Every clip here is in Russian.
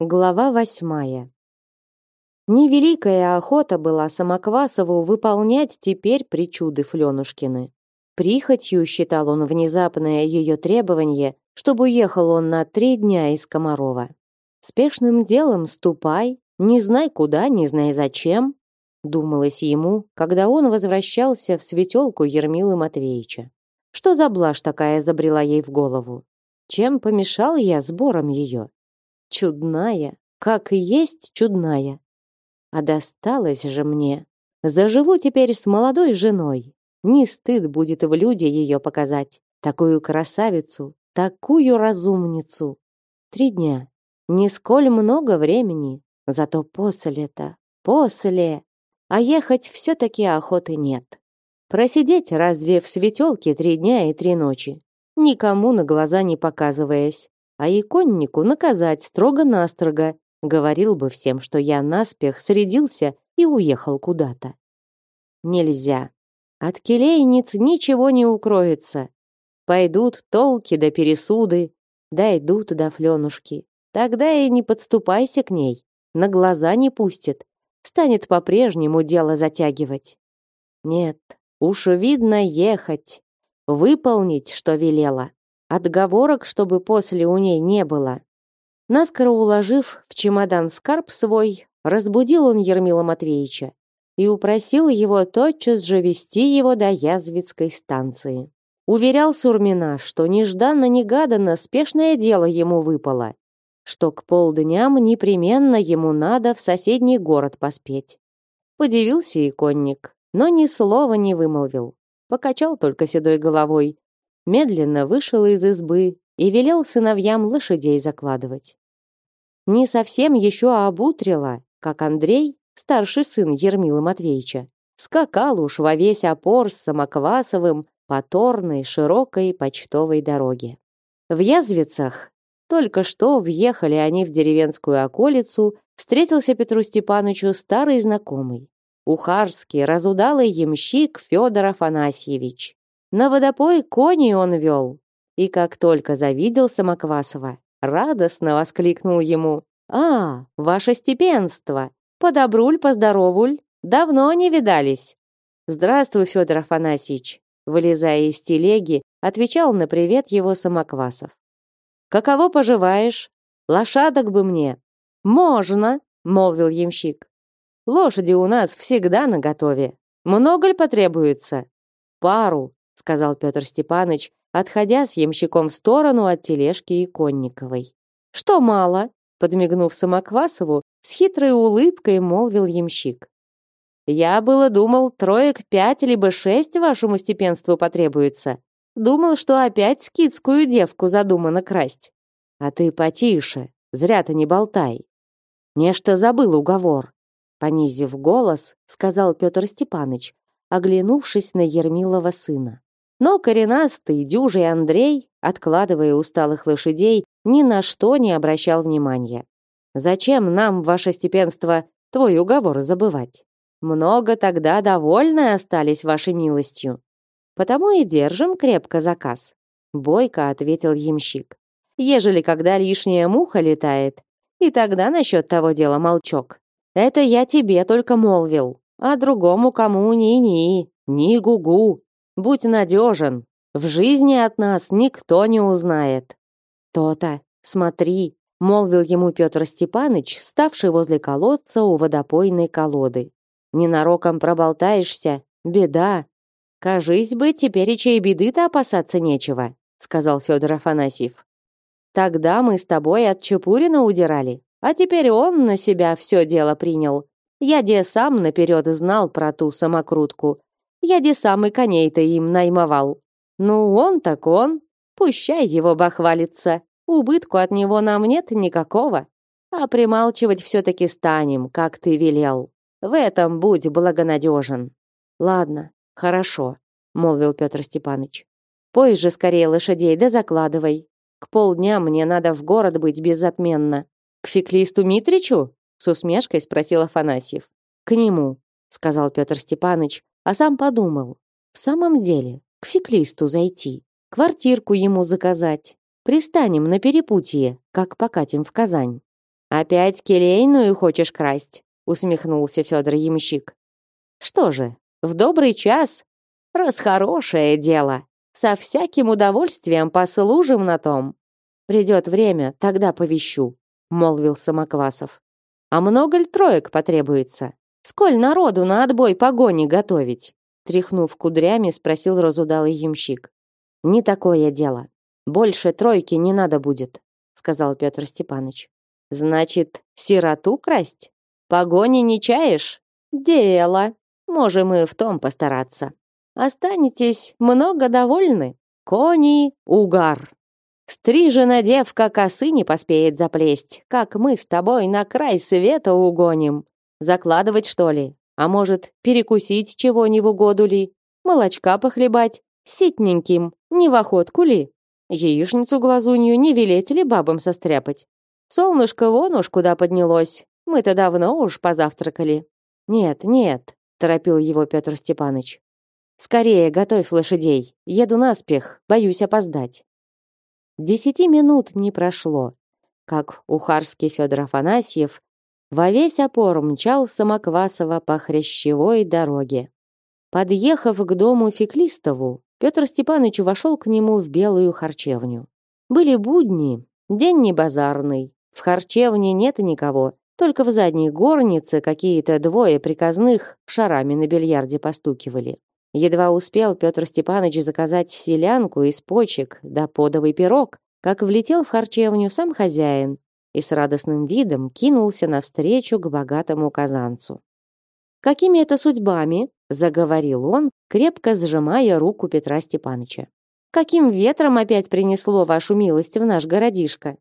Глава восьмая. Невеликая охота была Самоквасову выполнять теперь причуды Фленушкины. Прихотью считал он внезапное ее требование, чтобы уехал он на три дня из Комарова. Спешным делом ступай, не знай куда, не знай зачем, думалось ему, когда он возвращался в светелку Ермилы Матвеевича. Что за блажь такая забрела ей в голову? Чем помешал я сбором ее? Чудная, как и есть чудная. А досталось же мне. Заживу теперь с молодой женой. Не стыд будет в люди ее показать. Такую красавицу, такую разумницу. Три дня. Нисколь много времени. Зато после-то, после. А ехать все-таки охоты нет. Просидеть разве в светелке три дня и три ночи? Никому на глаза не показываясь а иконнику наказать строго-настрого, говорил бы всем, что я наспех средился и уехал куда-то. Нельзя. От келейниц ничего не укроется. Пойдут толки да пересуды, дойдут до Фленушки. Тогда и не подступайся к ней, на глаза не пустит, станет по-прежнему дело затягивать. Нет, уж видно ехать, выполнить, что велела. Отговорок, чтобы после у ней не было. Наскоро уложив в чемодан скарб свой, разбудил он Ермила Матвеевича и упросил его тотчас же вести его до Язвицкой станции. Уверял Сурмина, что нежданно-негаданно спешное дело ему выпало, что к полдням непременно ему надо в соседний город поспеть. Подивился иконник, но ни слова не вымолвил. Покачал только седой головой медленно вышел из избы и велел сыновьям лошадей закладывать. Не совсем еще обутрило, как Андрей, старший сын Ермила Матвеевича, скакал уж во весь опор с Самоквасовым по торной широкой почтовой дороге. В Язвицах только что въехали они в деревенскую околицу, встретился Петру Степановичу старый знакомый, ухарский разудалый ямщик Федор Афанасьевич. На водопой кони он вел. И как только завидел Самоквасова, радостно воскликнул ему. «А, ваше степенство! Подобруль, поздоровуль! Давно не видались!» «Здравствуй, Федор Афанасьевич!» Вылезая из телеги, отвечал на привет его Самоквасов. «Каково поживаешь? Лошадок бы мне!» «Можно!» — молвил ямщик. «Лошади у нас всегда наготове. Много ли потребуется?» «Пару», сказал Петр Степанович, отходя с ямщиком в сторону от тележки Иконниковой. Что мало? подмигнув Самоквасову, с хитрой улыбкой молвил ямщик. Я было думал, троек пять либо шесть вашему степенству потребуется. Думал, что опять скидскую девку задумано красть. А ты потише, зря ты не болтай. Нечто забыл уговор. Понизив голос, сказал Петр Степанович, оглянувшись на Ермилова сына. Но коренастый, дюжий Андрей, откладывая усталых лошадей, ни на что не обращал внимания. «Зачем нам, ваше степенство, твой уговор забывать? Много тогда довольны остались вашей милостью. Потому и держим крепко заказ», — бойко ответил ямщик. «Ежели когда лишняя муха летает, и тогда насчет того дела молчок. Это я тебе только молвил, а другому кому ни-ни, ни гу-гу. Будь надежен. В жизни от нас никто не узнает. То-то, смотри, молвил ему Петр Степаныч, ставший возле колодца у водопойной колоды. Ненароком проболтаешься, беда. Кажись бы, теперь и чьей беды-то опасаться нечего, сказал Федор Афанасьев. Тогда мы с тобой от Чепурина удирали, а теперь он на себя все дело принял. Я де сам наперед знал про ту самокрутку, я де самый коней-то им наймовал. Ну, он так он. Пущай его бахвалится. Убытку от него нам нет никакого. А прималчивать все-таки станем, как ты велел. В этом будь благонадежен. Ладно, хорошо, молвил Петр Степанович. Пой же скорее лошадей, да закладывай. К полдня мне надо в город быть безотменно. К феклисту Митричу? С усмешкой спросил Афанасьев. К нему, сказал Петр Степанович, а сам подумал, в самом деле, к феклисту зайти, квартирку ему заказать, пристанем на перепутье, как покатим в Казань. Опять келейную хочешь красть? усмехнулся Федор Ямщик. Что же, в добрый час, раз хорошее дело, со всяким удовольствием послужим на том. Придет время, тогда повещу, молвил Самоквасов. А много ли троек потребуется? Сколь народу на отбой погони готовить? Тряхнув кудрями, спросил разудалый ямщик. Не такое дело. Больше тройки не надо будет, сказал Петр Степанович. Значит, сироту красть? Погони не чаешь? Дело. Можем и в том постараться. Останетесь много довольны? Кони — угар. Стрижена девка косы не поспеет заплесть, как мы с тобой на край света угоним. Закладывать, что ли? А может, перекусить чего не в угоду ли? Молочка похлебать? Ситненьким, не в охотку ли? Яичницу глазунью не велеть ли бабам состряпать? Солнышко вон уж куда поднялось. Мы-то давно уж позавтракали. Нет, нет, торопил его Петр Степанович. Скорее готовь лошадей. Еду наспех, боюсь опоздать. Десяти минут не прошло, как ухарский Федор Афанасьев во весь опор мчал Самоквасова по хрящевой дороге. Подъехав к дому Феклистову, Петр Степанович вошел к нему в белую харчевню. Были будни, день не базарный, в харчевне нет никого, только в задней горнице какие-то двое приказных шарами на бильярде постукивали. Едва успел Петр Степанович заказать селянку из почек да подовый пирог, как влетел в харчевню сам хозяин и с радостным видом кинулся навстречу к богатому казанцу. «Какими это судьбами?» — заговорил он, крепко сжимая руку Петра Степановича. «Каким ветром опять принесло вашу милость в наш городишко?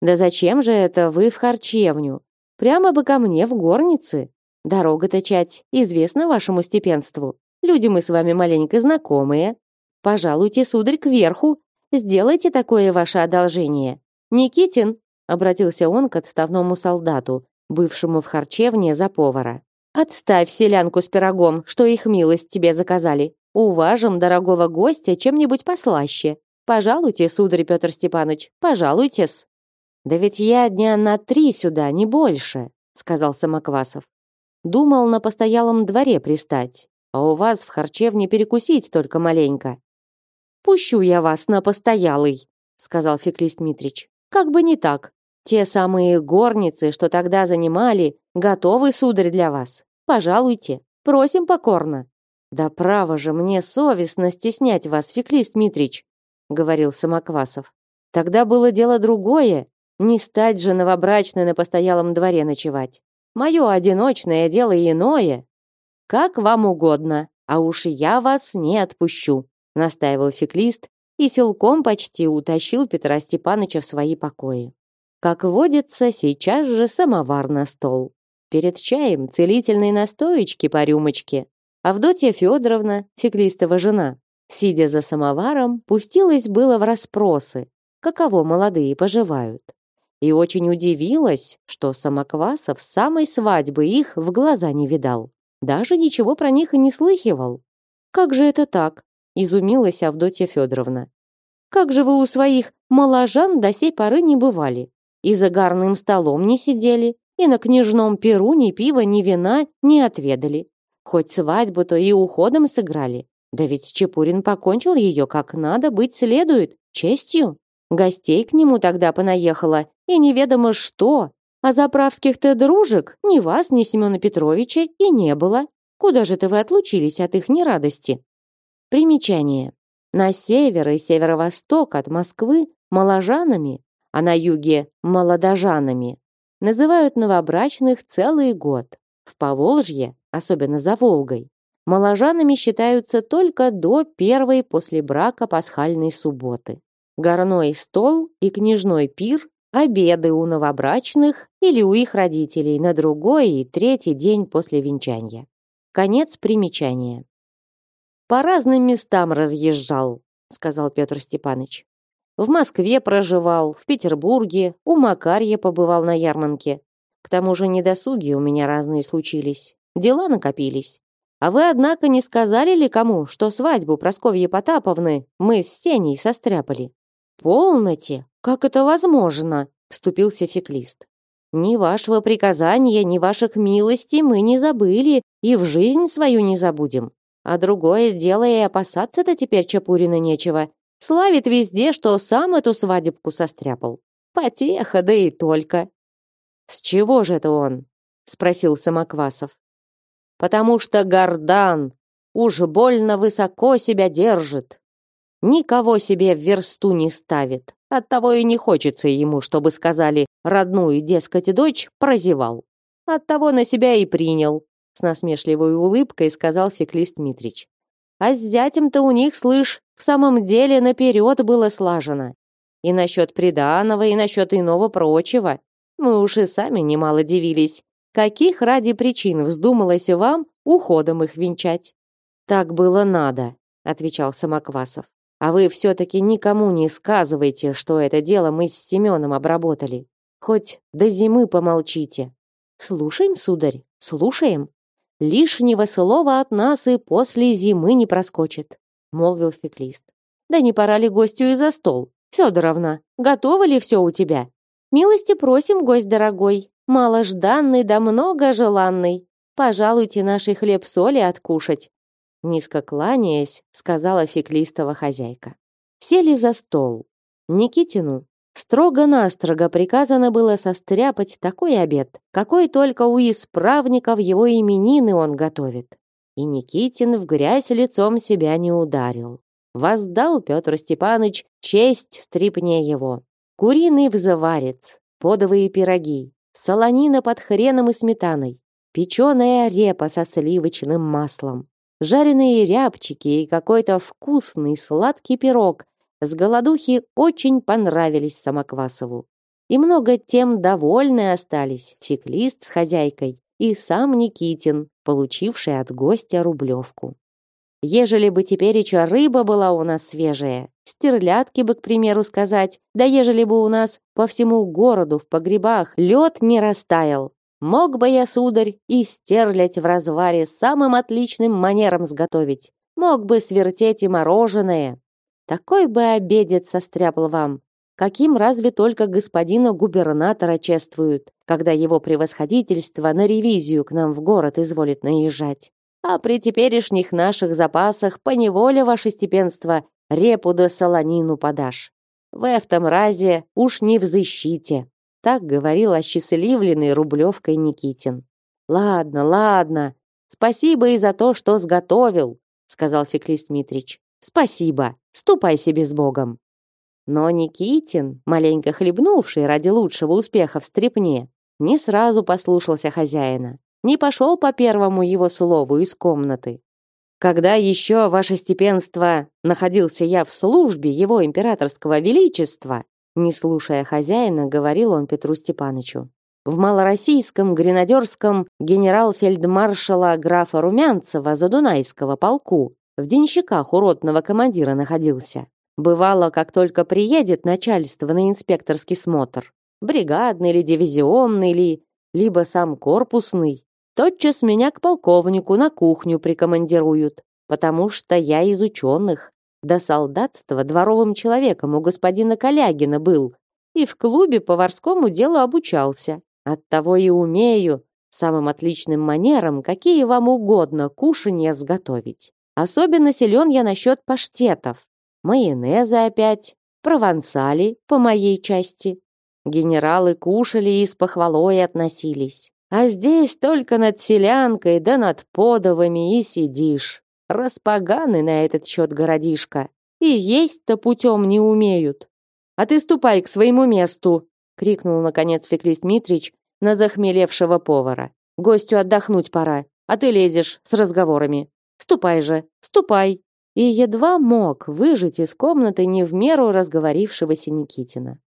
Да зачем же это вы в харчевню? Прямо бы ко мне в горнице. Дорога-то чать известна вашему степенству. Люди мы с вами маленько знакомые. Пожалуйте, сударь, кверху. Сделайте такое ваше одолжение. Никитин, обратился он к отставному солдату, бывшему в харчевне за повара. Отставь селянку с пирогом, что их милость тебе заказали. Уважим дорогого гостя чем-нибудь послаще. Пожалуйте, сударь Петр Степанович, пожалуйтесь. «Да ведь я дня на три сюда, не больше», — сказал Самоквасов. «Думал на постоялом дворе пристать, а у вас в харчевне перекусить только маленько». «Пущу я вас на постоялый», — сказал Феклист Митрич. «Как бы не так. Те самые горницы, что тогда занимали, готовы, сударь, для вас. Пожалуйте, просим покорно». «Да право же, мне совестно стеснять вас, Феклист Митрич», — говорил Самоквасов. «Тогда было дело другое, не стать же новобрачной на постоялом дворе ночевать. Мое одиночное дело иное. Как вам угодно, а уж я вас не отпущу, настаивал феклист и силком почти утащил Петра Степановича в свои покои. Как водится, сейчас же самовар на стол. Перед чаем целительные настоечки по рюмочке. Авдотья Федоровна, феклистова жена, сидя за самоваром, пустилась было в расспросы, каково молодые поживают и очень удивилась, что Самоквасов с самой свадьбы их в глаза не видал. Даже ничего про них и не слыхивал. «Как же это так?» – изумилась Авдотья Федоровна. «Как же вы у своих моложан до сей поры не бывали? И за гарным столом не сидели, и на княжном перу ни пива, ни вина не отведали. Хоть свадьбу-то и уходом сыграли. Да ведь Чепурин покончил ее как надо быть следует, честью. Гостей к нему тогда понаехало, и неведомо что. А заправских-то дружек ни вас, ни Семена Петровича и не было. Куда же это вы отлучились от их нерадости? Примечание. На север и северо-восток от Москвы моложанами, а на юге молодожанами называют новобрачных целый год. В Поволжье, особенно за Волгой, моложанами считаются только до первой после брака пасхальной субботы. Горной стол и княжной пир обеды у новобрачных или у их родителей на другой и третий день после венчания. Конец примечания. По разным местам разъезжал, сказал Петр Степанович. В Москве проживал, в Петербурге, у Макарья побывал на ярмарке. К тому же недосуги у меня разные случились. Дела накопились. А вы, однако, не сказали ли кому, что свадьбу Просковьи Потаповны мы с Сеней состряпали? Полноте, как это возможно? вступился феклист. Ни вашего приказания, ни ваших милостей мы не забыли и в жизнь свою не забудем. А другое дело и опасаться-то теперь Чапурина нечего. Славит везде, что сам эту свадебку состряпал. Потеха, да и только. С чего же это он? спросил Самоквасов. Потому что Гордан уж больно высоко себя держит. Никого себе в версту не ставит. Оттого и не хочется ему, чтобы сказали родную, дескать, дочь прозевал. Оттого на себя и принял, с насмешливой улыбкой сказал Феклист Митрич. А с зятем-то у них, слышь, в самом деле наперед было слажено. И насчет приданого, и насчет иного прочего. Мы уж и сами немало дивились. Каких ради причин вздумалось вам уходом их венчать? Так было надо, отвечал Самоквасов. А вы все-таки никому не сказывайте, что это дело мы с Семеном обработали. Хоть до зимы помолчите. Слушаем, сударь, слушаем. Лишнего слова от нас и после зимы не проскочит, молвил феклист. Да не пора ли гостю и за стол? Федоровна, готово ли все у тебя? Милости просим, гость дорогой, маложданный да много желанный. Пожалуйте нашей хлеб-соли откушать. Низко кланяясь, сказала феклистова хозяйка. Сели за стол. Никитину строго-настрого приказано было состряпать такой обед, какой только у исправников его именины он готовит. И Никитин в грязь лицом себя не ударил. Воздал Петр Степаныч честь стрипне его. Куриный взаварец, подовые пироги, солонина под хреном и сметаной, печеная репа со сливочным маслом, жареные рябчики и какой-то вкусный сладкий пирог с голодухи очень понравились Самоквасову. И много тем довольны остались феклист с хозяйкой и сам Никитин, получивший от гостя рублевку. Ежели бы теперь еще рыба была у нас свежая, стерлядки бы, к примеру, сказать, да ежели бы у нас по всему городу в погребах лед не растаял, мог бы я, сударь, и стерлядь в разваре самым отличным манером сготовить, мог бы свертеть и мороженое. Такой бы обедец состряпал вам, каким разве только господина губернатора чествуют, когда его превосходительство на ревизию к нам в город изволит наезжать. А при теперешних наших запасах поневоле ваше степенство репу да солонину подашь. В этом разе уж не взыщите. Так говорил осчастливленный Рублевкой Никитин. Ладно, ладно. Спасибо и за то, что сготовил, сказал Феклист Митрич. Спасибо. Ступай себе с Богом. Но Никитин, маленько хлебнувший ради лучшего успеха в стрепне, не сразу послушался хозяина не пошел по первому его слову из комнаты. Когда еще, ваше степенство, находился я в службе его императорского величества, не слушая хозяина, говорил он Петру Степанычу. В малороссийском гренадерском генерал-фельдмаршала графа Румянцева Задунайского полку в денщиках уродного командира находился. Бывало, как только приедет начальство на инспекторский смотр, бригадный или дивизионный или, либо сам корпусный, Тотчас меня к полковнику на кухню прикомандируют, потому что я из ученых. До солдатства дворовым человеком у господина Калягина был и в клубе поварскому делу обучался. Оттого и умею самым отличным манерам, какие вам угодно, кушанья сготовить. Особенно силен я насчет паштетов. Майонезы опять, провансали по моей части. Генералы кушали и с похвалой относились. А здесь только над селянкой да над подовами и сидишь. Распоганы на этот счет городишко. И есть-то путем не умеют. А ты ступай к своему месту, крикнул наконец Феклист Митрич на захмелевшего повара. Гостю отдохнуть пора, а ты лезешь с разговорами. Ступай же, ступай. И едва мог выжить из комнаты не в меру разговорившегося Никитина.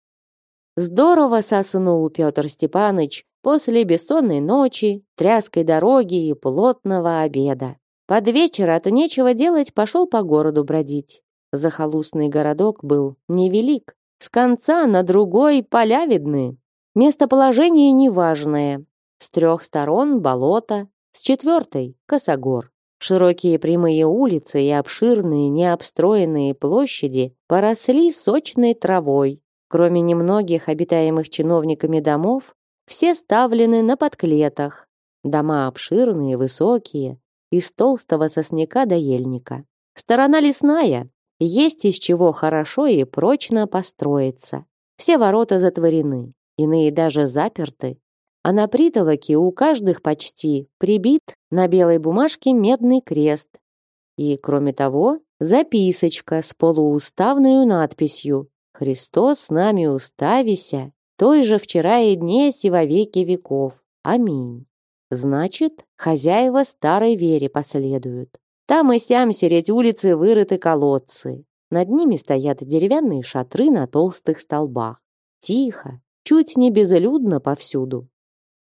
Здорово соснул Петр Степаныч после бессонной ночи, тряской дороги и плотного обеда. Под вечер от нечего делать пошел по городу бродить. Захолустный городок был невелик. С конца на другой поля видны. Местоположение неважное. С трех сторон болото, с четвертой — косогор. Широкие прямые улицы и обширные необстроенные площади поросли сочной травой. Кроме немногих обитаемых чиновниками домов, Все ставлены на подклетах. Дома обширные, высокие, из толстого сосняка до ельника. Сторона лесная, есть из чего хорошо и прочно построиться. Все ворота затворены, иные даже заперты. А на притолоке у каждых почти прибит на белой бумажке медный крест. И, кроме того, записочка с полууставной надписью «Христос с нами уставися, той же вчера и днесь и во веки веков. Аминь». Значит, хозяева старой вере последуют. Там и сям сереть улицы вырыты колодцы. Над ними стоят деревянные шатры на толстых столбах. Тихо, чуть не безлюдно повсюду.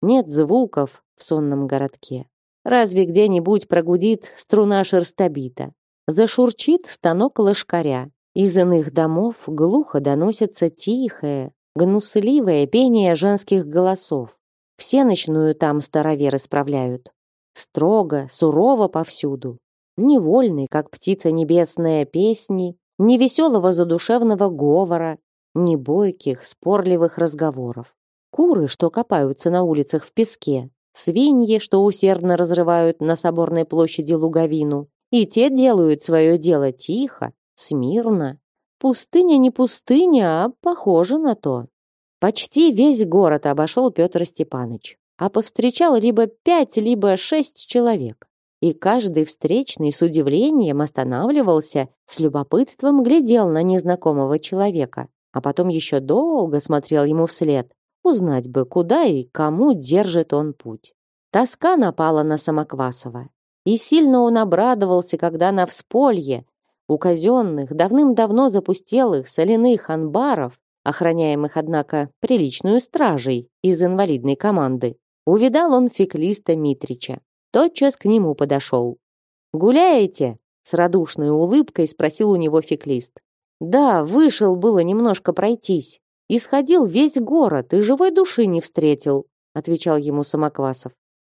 Нет звуков в сонном городке. Разве где-нибудь прогудит струна шерстобита? Зашурчит станок лошкаря. Из иных домов глухо доносится тихое, гнусливое пение женских голосов. Все ночную там староверы справляют. Строго, сурово повсюду. Невольный, как птица небесная, песни, ни веселого задушевного говора, ни бойких, спорливых разговоров куры, что копаются на улицах в песке, свиньи, что усердно разрывают на соборной площади луговину, и те делают свое дело тихо, смирно. Пустыня не пустыня, а похоже на то. Почти весь город обошел Петр Степаныч, а повстречал либо пять, либо шесть человек. И каждый встречный с удивлением останавливался, с любопытством глядел на незнакомого человека, а потом еще долго смотрел ему вслед, Узнать бы, куда и кому держит он путь. Тоска напала на Самоквасова. И сильно он обрадовался, когда на всполье, у казенных, давным-давно запустелых соляных анбаров, охраняемых, однако, приличную стражей из инвалидной команды, увидал он феклиста Митрича. Тотчас к нему подошел. «Гуляете?» — с радушной улыбкой спросил у него феклист. «Да, вышел было немножко пройтись». Исходил весь город и живой души не встретил, отвечал ему Самоквасов.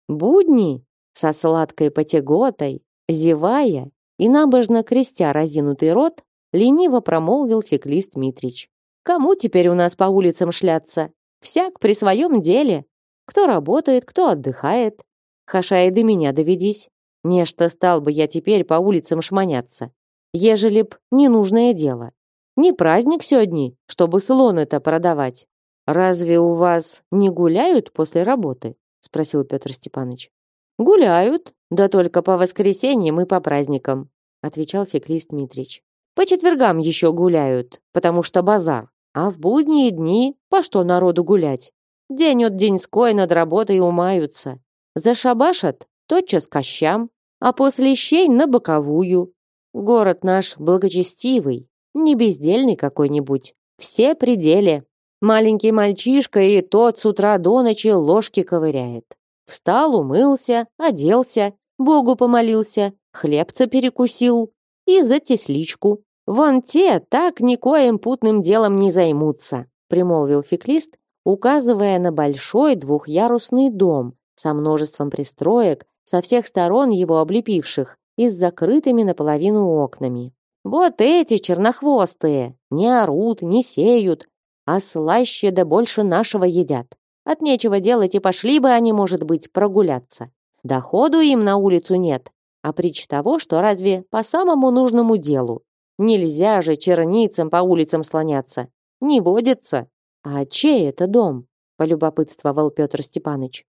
Будни со сладкой потяготой, зевая и набожно крестя разинутый рот, лениво промолвил феклист Митрич. Кому теперь у нас по улицам шляться? Всяк при своем деле. Кто работает, кто отдыхает. Хаша и до меня доведись. Нечто стал бы я теперь по улицам шманяться, ежели б ненужное дело. Не праздник сегодня, чтобы слон это продавать. Разве у вас не гуляют после работы? спросил Петр Степанович. Гуляют, да только по воскресеньям и по праздникам, отвечал феклист Митрич. По четвергам еще гуляют, потому что базар. А в будние дни по что народу гулять? День от деньской над работой умаются. Зашабашат тотчас кощам, а после щей на боковую. Город наш благочестивый, не бездельный какой-нибудь. Все пределе. Маленький мальчишка и тот с утра до ночи ложки ковыряет. Встал, умылся, оделся, Богу помолился, хлебца перекусил и за тесличку. Вон те так никоим путным делом не займутся, примолвил феклист, указывая на большой двухъярусный дом со множеством пристроек, со всех сторон его облепивших и с закрытыми наполовину окнами. Вот эти чернохвостые не орут, не сеют, а слаще да больше нашего едят. От нечего делать и пошли бы они, может быть, прогуляться. Доходу им на улицу нет, а притч того, что разве по самому нужному делу. Нельзя же черницам по улицам слоняться. Не водится. А чей это дом? Полюбопытствовал Петр Степаныч.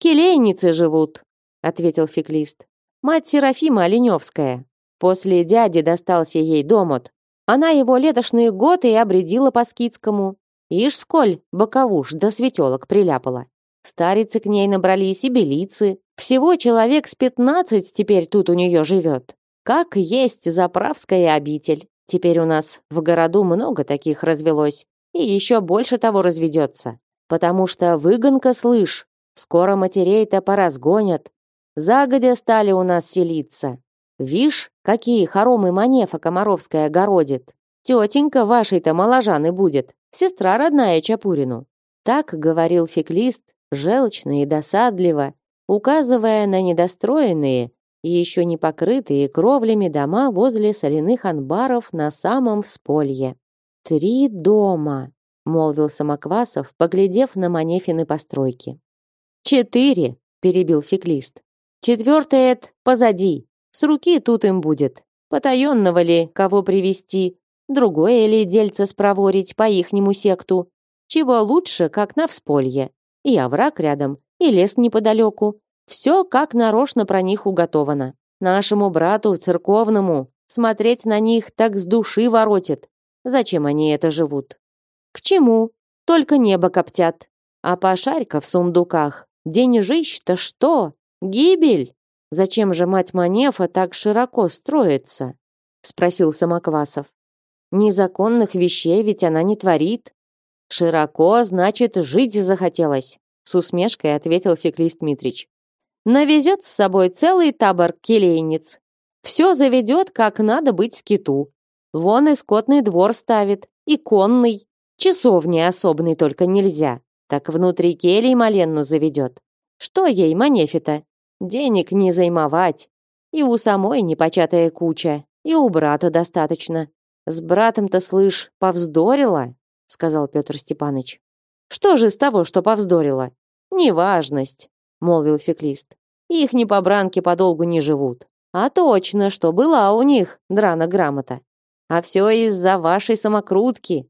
Келейницы живут, ответил феклист. Мать Серафима Оленевская. После дяди достался ей домот. Она его летошные годы и обредила по скидскому. Ишь, сколь боковуш до светелок приляпала. Старицы к ней набрались и белицы. Всего человек с пятнадцать теперь тут у нее живет. Как есть заправская обитель. Теперь у нас в городу много таких развелось. И еще больше того разведется. Потому что выгонка, слышь, скоро матерей-то поразгонят. Загодя стали у нас селиться. Вишь, какие хоромы Манефа Комаровская огородит. Тетенька вашей-то моложаны будет, сестра родная Чапурину. Так говорил феклист, желчно и досадливо, указывая на недостроенные и еще не покрытые кровлями дома возле соляных анбаров на самом всполье. Три дома. молвил Самоквасов, поглядев на Манефины постройки. Четыре, перебил феклист. Четвертое позади. С руки тут им будет. Потаенного ли кого привести, другое ли дельце спроворить по ихнему секту. Чего лучше, как на всполье. И овраг рядом, и лес неподалеку. Все как нарочно про них уготовано. Нашему брату, церковному, смотреть на них так с души воротит. Зачем они это живут? К чему? Только небо коптят. А пошарь-ка в сундуках. Денежищ-то что? Гибель? Зачем же мать Манефа так широко строится? Спросил Самоквасов. Незаконных вещей ведь она не творит. Широко, значит, жить захотелось, с усмешкой ответил Феклист Митрич. Навезет с собой целый табор келейниц. Все заведет, как надо быть скиту. Вон и скотный двор ставит, и конный. Часовни особный только нельзя. Так внутри келий Маленну заведет. Что ей, Манефита? Денег не займовать. И у самой непочатая куча, и у брата достаточно. С братом-то, слышь, повздорила, сказал Петр Степаныч. Что же с того, что повздорила? Неважность, молвил феклист. Их не по бранке подолгу не живут. А точно, что была у них драна грамота. А все из-за вашей самокрутки.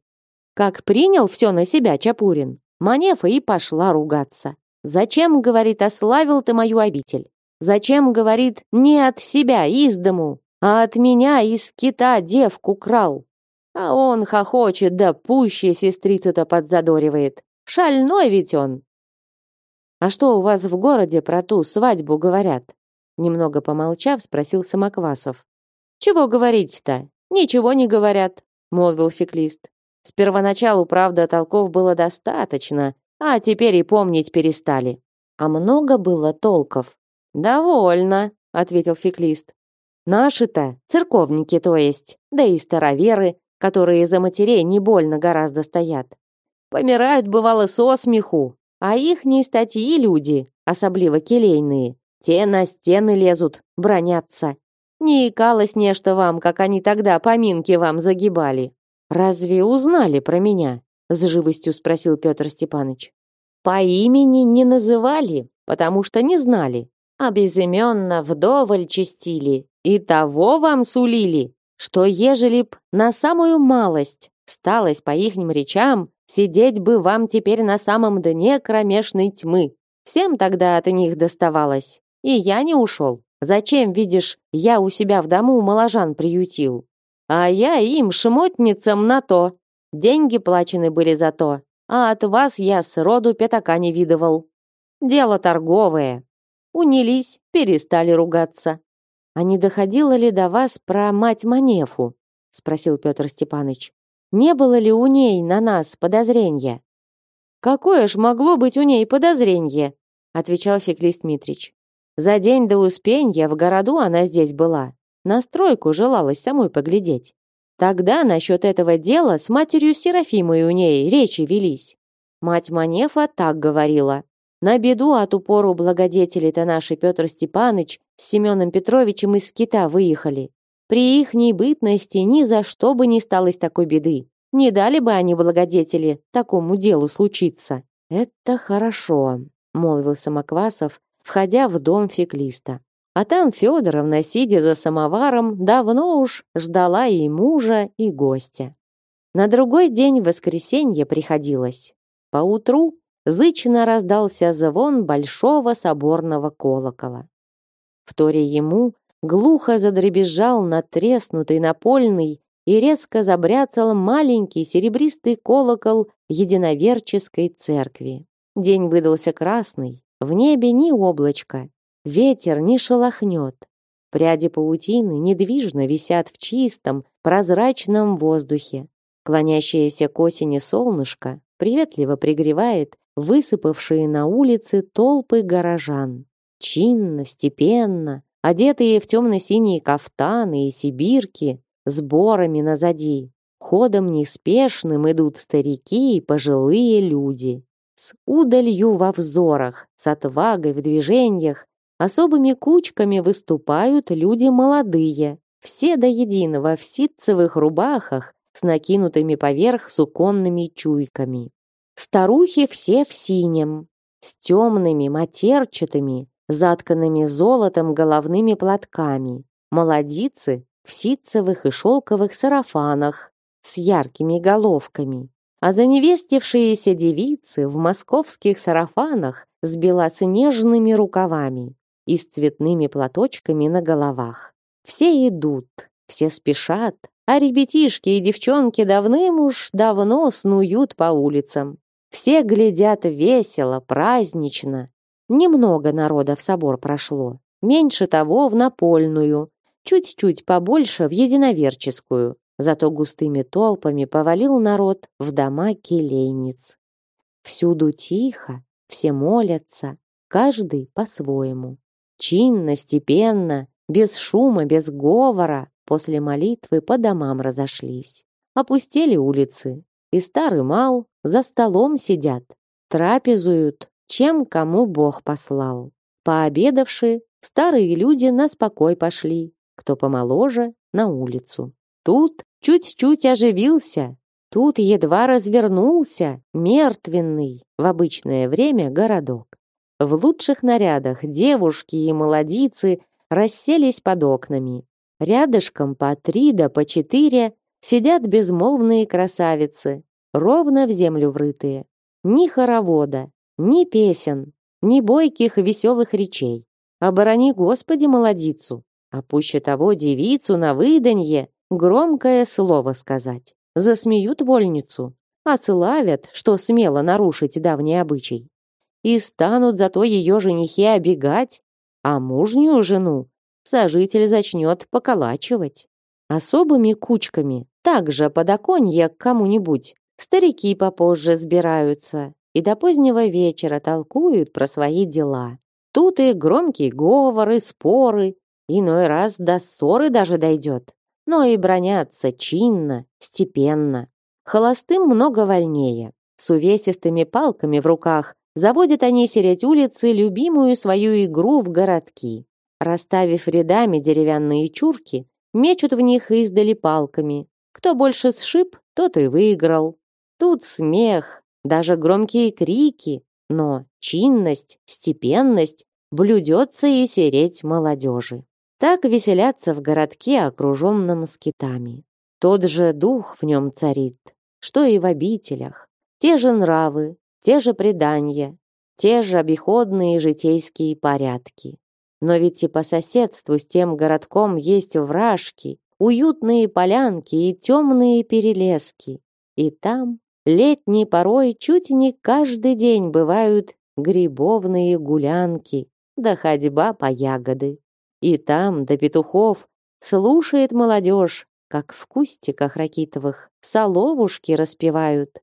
Как принял все на себя Чапурин, Манефа и пошла ругаться. «Зачем, — говорит, — ославил ты мою обитель? Зачем, — говорит, — не от себя из дому, а от меня из кита девку крал?» А он хохочет, да пуще сестрицу-то подзадоривает. Шальной ведь он. «А что у вас в городе про ту свадьбу говорят?» Немного помолчав, спросил Самоквасов. «Чего говорить-то? Ничего не говорят», — молвил феклист. С первоначалу, правда, толков было достаточно, а теперь и помнить перестали. А много было толков. «Довольно», — ответил феклист. «Наши-то, церковники, то есть, да и староверы, которые за матерей не больно гораздо стоят. Помирают, бывало, со смеху, а их не статьи люди, особливо келейные, те на стены лезут, бронятся. Не икалось нечто вам, как они тогда поминки вам загибали. «Разве узнали про меня?» — с живостью спросил Петр Степанович. «По имени не называли, потому что не знали, а безыменно вдоволь чистили и того вам сулили, что ежели б на самую малость сталось по ихним речам, сидеть бы вам теперь на самом дне кромешной тьмы. Всем тогда от них доставалось, и я не ушел. Зачем, видишь, я у себя в дому моложан приютил? А я им, шмотницам, на то. Деньги плачены были за то, а от вас я сроду пятака не видывал. Дело торговое. Унились, перестали ругаться. А не доходило ли до вас про мать Манефу? Спросил Петр Степаныч. Не было ли у ней на нас подозрения? Какое ж могло быть у ней подозрение? Отвечал Феклист Митрич. За день до Успенья в городу она здесь была. На стройку желалось самой поглядеть. Тогда насчет этого дела с матерью Серафимой у ней речи велись. Мать Манефа так говорила. На беду от упору благодетели-то наши Петр Степаныч с Семеном Петровичем из Кита выехали. При их бытности ни за что бы не сталось такой беды. Не дали бы они благодетели такому делу случиться. Это хорошо, молвил Самоквасов, входя в дом феклиста. А там Федоровна, сидя за самоваром, давно уж ждала и мужа, и гостя. На другой день воскресенье приходилось. Поутру зычно раздался звон большого соборного колокола. Вторя ему глухо задребезжал натреснутый напольный и резко забряцал маленький серебристый колокол единоверческой церкви. День выдался красный, в небе ни облачка, Ветер не шелохнет. Пряди паутины недвижно висят в чистом, прозрачном воздухе. Клонящееся к осени солнышко приветливо пригревает высыпавшие на улице толпы горожан. Чинно, степенно, одетые в темно-синие кафтаны и сибирки, с борами назади. Ходом неспешным идут старики и пожилые люди. С удалью во взорах, с отвагой в движениях, Особыми кучками выступают люди молодые, все до единого в ситцевых рубахах с накинутыми поверх суконными чуйками. Старухи все в синем, с темными, матерчатыми, затканными золотом головными платками. Молодицы в ситцевых и шелковых сарафанах с яркими головками. А заневестившиеся девицы в московских сарафанах с белоснежными рукавами и с цветными платочками на головах. Все идут, все спешат, а ребятишки и девчонки давным уж давно снуют по улицам. Все глядят весело, празднично. Немного народа в собор прошло. Меньше того в напольную, чуть-чуть побольше в единоверческую. Зато густыми толпами повалил народ в дома келейниц. Всюду тихо, все молятся, каждый по-своему. Чинно, степенно, без шума, без говора, после молитвы по домам разошлись. Опустели улицы, и старый мал за столом сидят, трапезуют, чем кому Бог послал. Пообедавши, старые люди на спокой пошли, кто помоложе на улицу. Тут чуть-чуть оживился, тут едва развернулся мертвенный в обычное время городок. В лучших нарядах девушки и молодицы расселись под окнами. Рядышком по три да по четыре сидят безмолвные красавицы, ровно в землю врытые. Ни хоровода, ни песен, ни бойких веселых речей. Оборони, Господи, молодицу, а пуще того девицу на выданье громкое слово сказать. Засмеют вольницу, ославят, что смело нарушить давний обычай. И станут зато ее женихи обегать, а мужнюю жену сожитель зачнет поколачивать. Особыми кучками, также подоконье к кому-нибудь, старики попозже сбираются и до позднего вечера толкуют про свои дела. Тут и громкие говоры, споры, иной раз до ссоры даже дойдет. Но и бронятся чинно, степенно. Холостым много вольнее. С увесистыми палками в руках заводят они сереть улицы любимую свою игру в городки. Расставив рядами деревянные чурки, мечут в них издали палками. Кто больше сшиб, тот и выиграл. Тут смех, даже громкие крики, но чинность, степенность блюдется и сереть молодежи. Так веселятся в городке, окруженном скитами. Тот же дух в нем царит, что и в обителях. Те же нравы, те же предания, те же обиходные житейские порядки. Но ведь и по соседству с тем городком есть вражки, уютные полянки и темные перелески. И там летней порой чуть не каждый день бывают грибовные гулянки, да ходьба по ягоды. И там, до петухов, слушает молодежь, как в кустиках ракитовых соловушки распевают.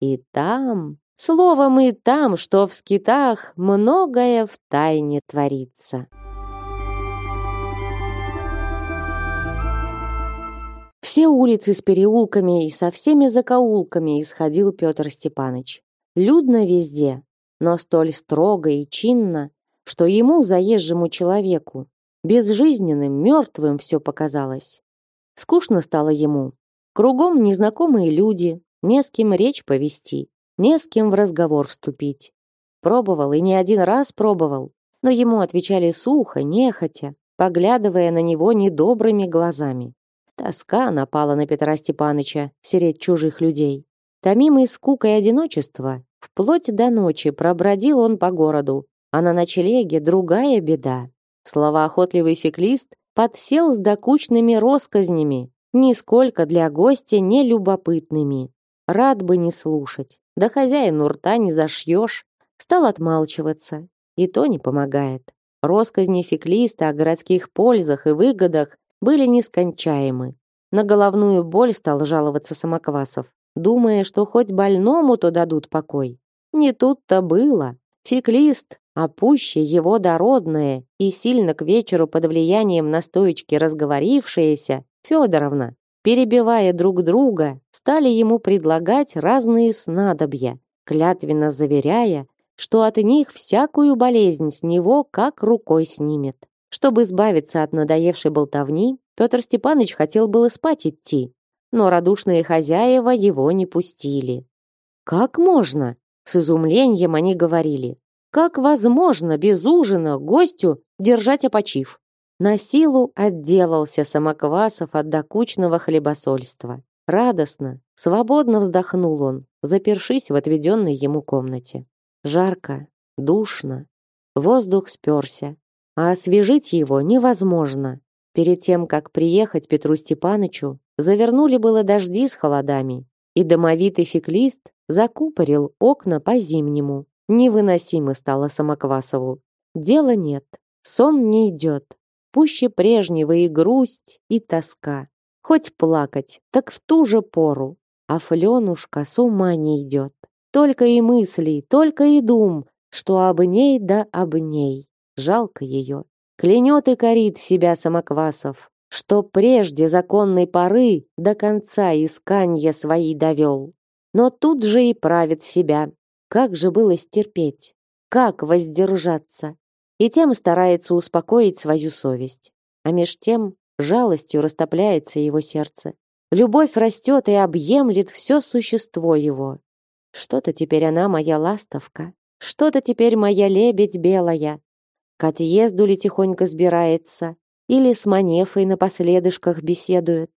И там, словом и там, что в скитах, многое в тайне творится. Все улицы с переулками и со всеми закоулками исходил Петр Степаныч. Людно везде, но столь строго и чинно, что ему, заезжему человеку, безжизненным, мертвым все показалось. Скучно стало ему. Кругом незнакомые люди, не с кем речь повести, не с кем в разговор вступить. Пробовал и не один раз пробовал, но ему отвечали сухо, нехотя, поглядывая на него недобрыми глазами. Тоска напала на Петра Степаныча, сереть чужих людей. Томимый скукой одиночества, вплоть до ночи пробродил он по городу, а на ночлеге другая беда. Словоохотливый феклист подсел с докучными росказнями, нисколько для гостя не любопытными. Рад бы не слушать, да хозяину рта не зашьешь. Стал отмалчиваться, и то не помогает. Росказни феклиста о городских пользах и выгодах были нескончаемы. На головную боль стал жаловаться Самоквасов, думая, что хоть больному-то дадут покой. Не тут-то было. Феклист, а пуще его дородная и сильно к вечеру под влиянием настоечки разговорившаяся Федоровна, перебивая друг друга, стали ему предлагать разные снадобья, клятвенно заверяя, что от них всякую болезнь с него как рукой снимет. Чтобы избавиться от надоевшей болтовни, Петр Степанович хотел было спать идти. но радушные хозяева его не пустили. «Как можно?» — с изумлением они говорили. «Как возможно без ужина гостю держать опочив?» На силу отделался Самоквасов от докучного хлебосольства. Радостно, свободно вздохнул он, запершись в отведенной ему комнате. Жарко, душно, воздух сперся, а освежить его невозможно. Перед тем, как приехать Петру Степанычу, завернули было дожди с холодами, и домовитый феклист закупорил окна по-зимнему. Невыносимо стало Самоквасову. Дела нет, сон не идет. Пуще прежнего и грусть, и тоска. Хоть плакать, так в ту же пору. А Фленушка с ума не идет. Только и мыслей, только и дум, что об ней да об ней. Жалко ее. Клянет и корит себя Самоквасов, что прежде законной поры до конца исканья свои довел. Но тут же и правит себя. Как же было стерпеть? Как воздержаться? И тем старается успокоить свою совесть. А меж тем жалостью растопляется его сердце. Любовь растет и объемлет все существо его. Что-то теперь она моя ластовка, что-то теперь моя лебедь белая. К отъезду ли тихонько сбирается, или с Манефой на последышках беседует.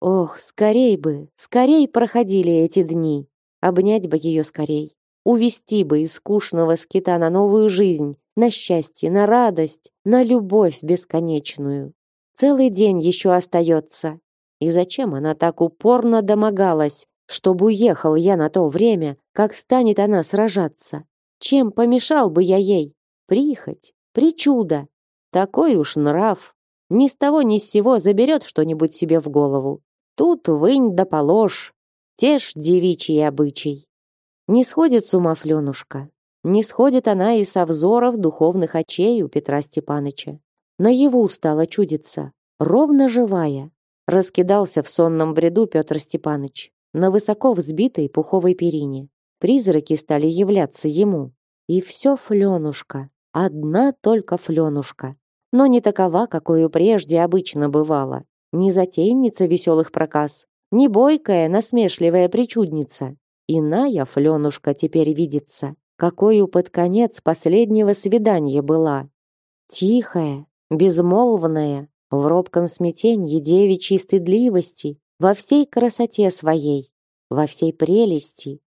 Ох, скорей бы, скорей проходили эти дни. Обнять бы ее скорей. Увести бы из скучного скита на новую жизнь, на счастье, на радость, на любовь бесконечную. Целый день еще остается. И зачем она так упорно домогалась, чтобы уехал я на то время, как станет она сражаться? Чем помешал бы я ей? Прихоть, причуда. Такой уж нрав. Ни с того ни с сего заберет что-нибудь себе в голову. Тут вынь да положь. Те ж девичьи обычай. Не сходит с ума Фленушка. Не сходит она и со взоров духовных очей у Петра Степаныча. Наяву стала чудиться, ровно живая. Раскидался в сонном бреду Петр Степаныч на высоко взбитой пуховой перине. Призраки стали являться ему. И все Фленушка, одна только Фленушка. Но не такова, какой прежде обычно бывало. Не затейница веселых проказ, не бойкая, насмешливая причудница. Иная Фленушка теперь видится, какой под конец последнего свидания была. Тихая, безмолвная, в робком смятенье девичьей стыдливости, во всей красоте своей, во всей прелести,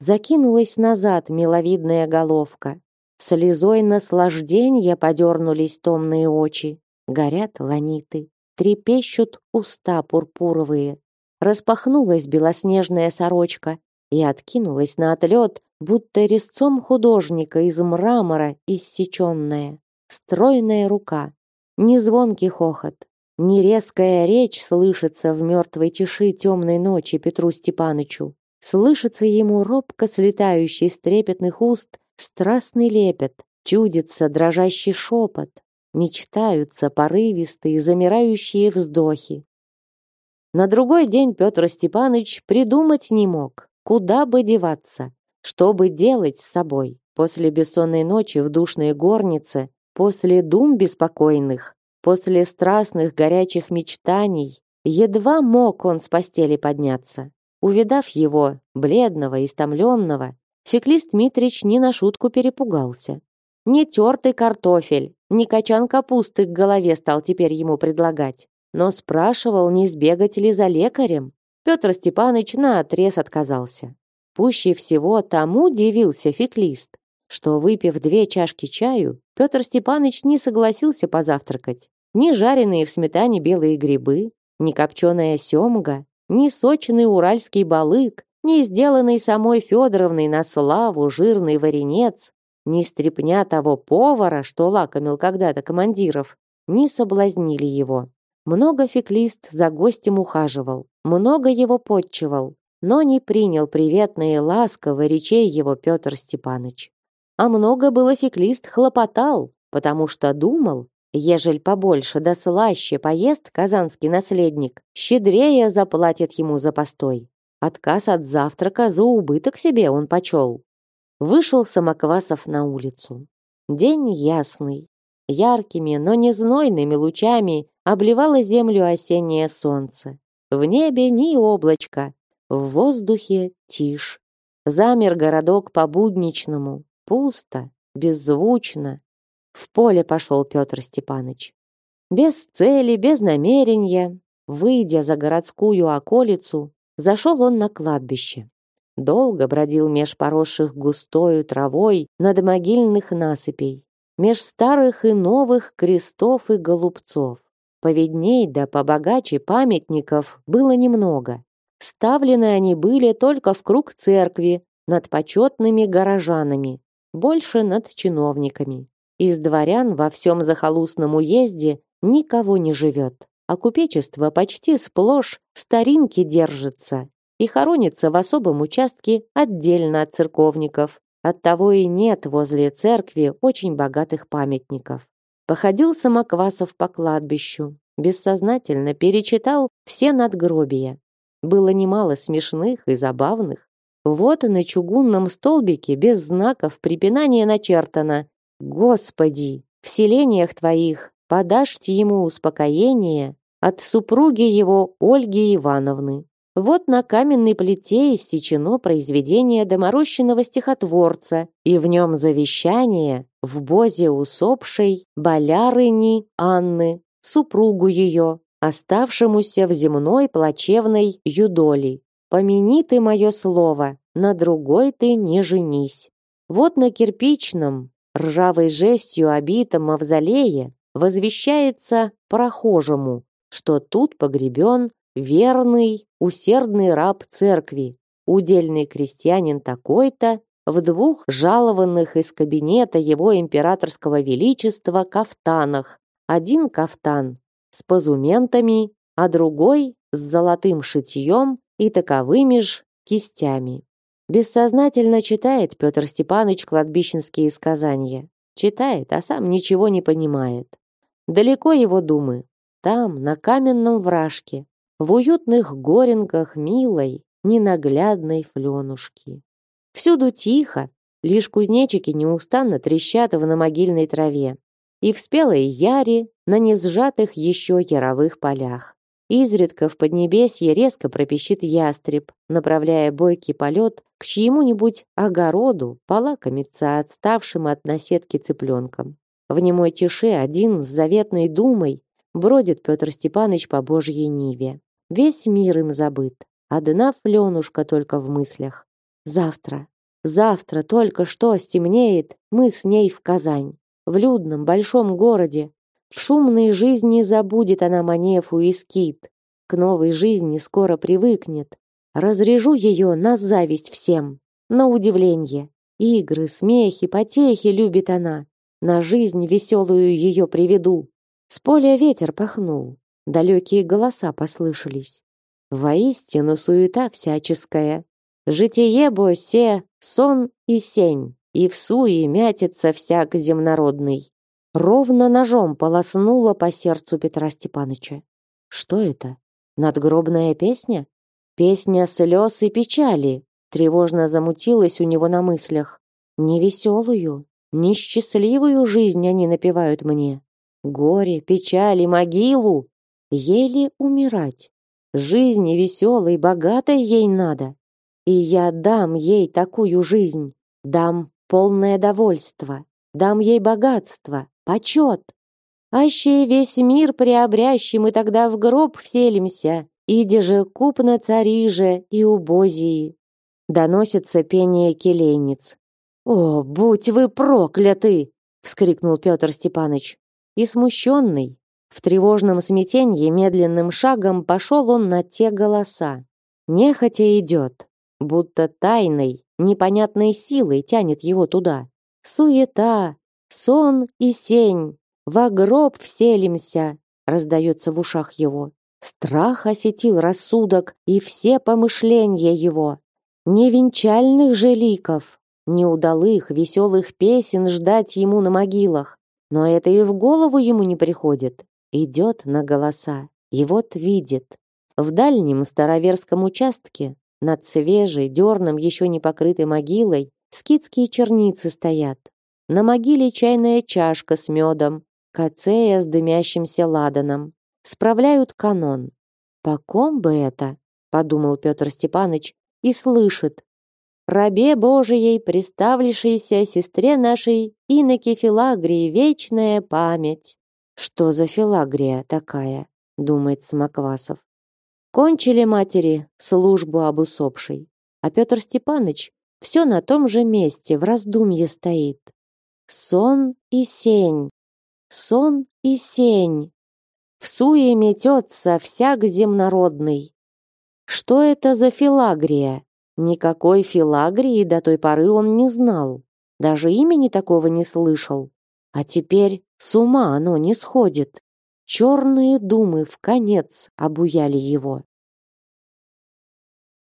закинулась назад миловидная головка. Слезой наслажденья подернулись томные очи, горят ланиты, трепещут уста пурпуровые. Распахнулась белоснежная сорочка и откинулась на отлет, будто резцом художника из мрамора иссеченная стройная рука, не звонкий хохот, не резкая речь слышится в мертвой тиши темной ночи Петру Степанычу. Слышится ему робко слетающий с трепетных уст страстный лепет, чудится дрожащий шепот, мечтаются порывистые замирающие вздохи. На другой день Петр Степаныч придумать не мог, куда бы деваться, что бы делать с собой. После бессонной ночи в душной горнице После дум беспокойных, после страстных горячих мечтаний, едва мог он с постели подняться. Увидав его, бледного, истомленного, Феклист Митрич не на шутку перепугался. Не тертый картофель, не качан капусты к голове стал теперь ему предлагать, но спрашивал, не сбегать ли за лекарем. Петр Степанович наотрез отказался. Пуще всего тому дивился феклист, что, выпив две чашки чаю, Петр Степанович не согласился позавтракать. Ни жареные в сметане белые грибы, ни копченая семга, ни сочный уральский балык, ни сделанный самой Федоровной на славу жирный варенец, ни стрепня того повара, что лакомил когда-то командиров, не соблазнили его. Много феклист за гостем ухаживал, много его подчевал, но не принял приветные ласковые речей его Петр Степанович а много было феклист хлопотал, потому что думал, ежель побольше да слаще поест казанский наследник, щедрее заплатит ему за постой. Отказ от завтрака за убыток себе он почел. Вышел Самоквасов на улицу. День ясный. Яркими, но не знойными лучами обливало землю осеннее солнце. В небе ни облачка, в воздухе тишь. Замер городок по-будничному, пусто, беззвучно. В поле пошел Петр Степаныч. Без цели, без намерения, выйдя за городскую околицу, зашел он на кладбище. Долго бродил меж поросших густою травой над могильных насыпей, меж старых и новых крестов и голубцов. Поведней да побогаче памятников было немного. Ставлены они были только в круг церкви, над почетными горожанами, больше над чиновниками. Из дворян во всем захолустном уезде никого не живет, а купечество почти сплошь старинки держится и хоронится в особом участке отдельно от церковников. Оттого и нет возле церкви очень богатых памятников. Походил Самоквасов по кладбищу, бессознательно перечитал все надгробия. Было немало смешных и забавных. Вот на чугунном столбике без знаков препинания начертано «Господи, в селениях твоих подашьте ему успокоение от супруги его Ольги Ивановны». Вот на каменной плите иссечено произведение доморощенного стихотворца, и в нем завещание в бозе усопшей болярыни Анны, супругу ее, оставшемуся в земной плачевной юдоли. Помяни ты мое слово, на другой ты не женись. Вот на кирпичном, ржавой жестью обитом мавзолее возвещается прохожему, что тут погребен верный, усердный раб церкви, удельный крестьянин такой-то, в двух жалованных из кабинета его императорского величества кафтанах. Один кафтан с позументами, а другой с золотым шитьем и таковыми ж кистями. Бессознательно читает Петр Степанович кладбищенские сказания. Читает, а сам ничего не понимает. Далеко его думы. Там, на каменном вражке, в уютных горенках милой, ненаглядной фленушки. Всюду тихо, лишь кузнечики неустанно трещат в намогильной траве и в спелой яре на несжатых еще яровых полях. Изредка в Поднебесье резко пропищит ястреб, направляя бойкий полет к чьему-нибудь огороду полакомиться отставшим от наседки цыпленком. В немой тиши один с заветной думой бродит Петр Степанович по Божьей Ниве. Весь мир им забыт. Одна фленушка только в мыслях. Завтра, завтра только что стемнеет, мы с ней в Казань в людном большом городе. В шумной жизни забудет она Манефу и Скит. К новой жизни скоро привыкнет. Разрежу ее на зависть всем, на удивление. Игры, смехи, потехи любит она. На жизнь веселую ее приведу. С поля ветер пахнул, далекие голоса послышались. Воистину суета всяческая. Житие босе, сон и сень и в суе мятится всяк земнородный. Ровно ножом полоснула по сердцу Петра Степаныча. Что это? Надгробная песня? Песня слез и печали. Тревожно замутилась у него на мыслях. Невеселую, несчастливую жизнь они напевают мне. Горе, печали, могилу. Еле умирать. Жизни веселой, богатой ей надо. И я дам ей такую жизнь. Дам полное довольство, дам ей богатство, почет. Аще весь мир приобрящим, и тогда в гроб вселимся, иди же купно цари же и убозии. Доносится пение келейниц. «О, будь вы прокляты!» — вскрикнул Петр Степаныч. И смущенный, в тревожном смятенье медленным шагом пошел он на те голоса. Нехотя идет, будто тайной, непонятной силой тянет его туда. Суета, сон и сень, во гроб вселимся, раздается в ушах его. Страх осетил рассудок и все помышления его. Невенчальных же ликов, неудалых, веселых песен ждать ему на могилах. Но это и в голову ему не приходит. Идет на голоса, и вот видит. В дальнем староверском участке над свежей, дерном, еще не покрытой могилой скидские черницы стоят. На могиле чайная чашка с медом, кацея с дымящимся ладаном. Справляют канон. По ком бы это? подумал Петр Степанович и слышит. Рабе Божией, приставившейся сестре нашей Иноке Филагрии, вечная память. Что за Филагрия такая? думает Самоквасов. Кончили матери службу об усопшей, а Петр Степанович все на том же месте в раздумье стоит. Сон и сень, сон и сень. В суе метется всяк земнородный. Что это за филагрия? Никакой филагрии до той поры он не знал. Даже имени такого не слышал. А теперь с ума оно не сходит. Черные думы в конец обуяли его.